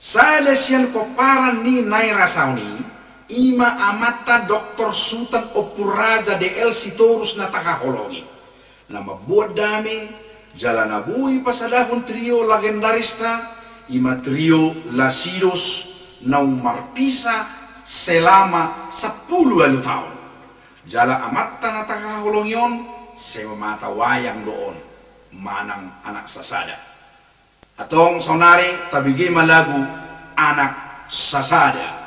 Sada siyan paran ni nai rasauni, ima amata Dr. Sultan Opuraja de El Sitorus na takahologi. Na mabuat dami, jalan abui pasadahon trio legendarista, ima trio Lasidos na umarpisa selama 10 alu tahun. Jala amata na takahologion, sewa mata wayang doon, manang anak sasada. Atong sonari tabigi malagu anak sasada.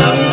love.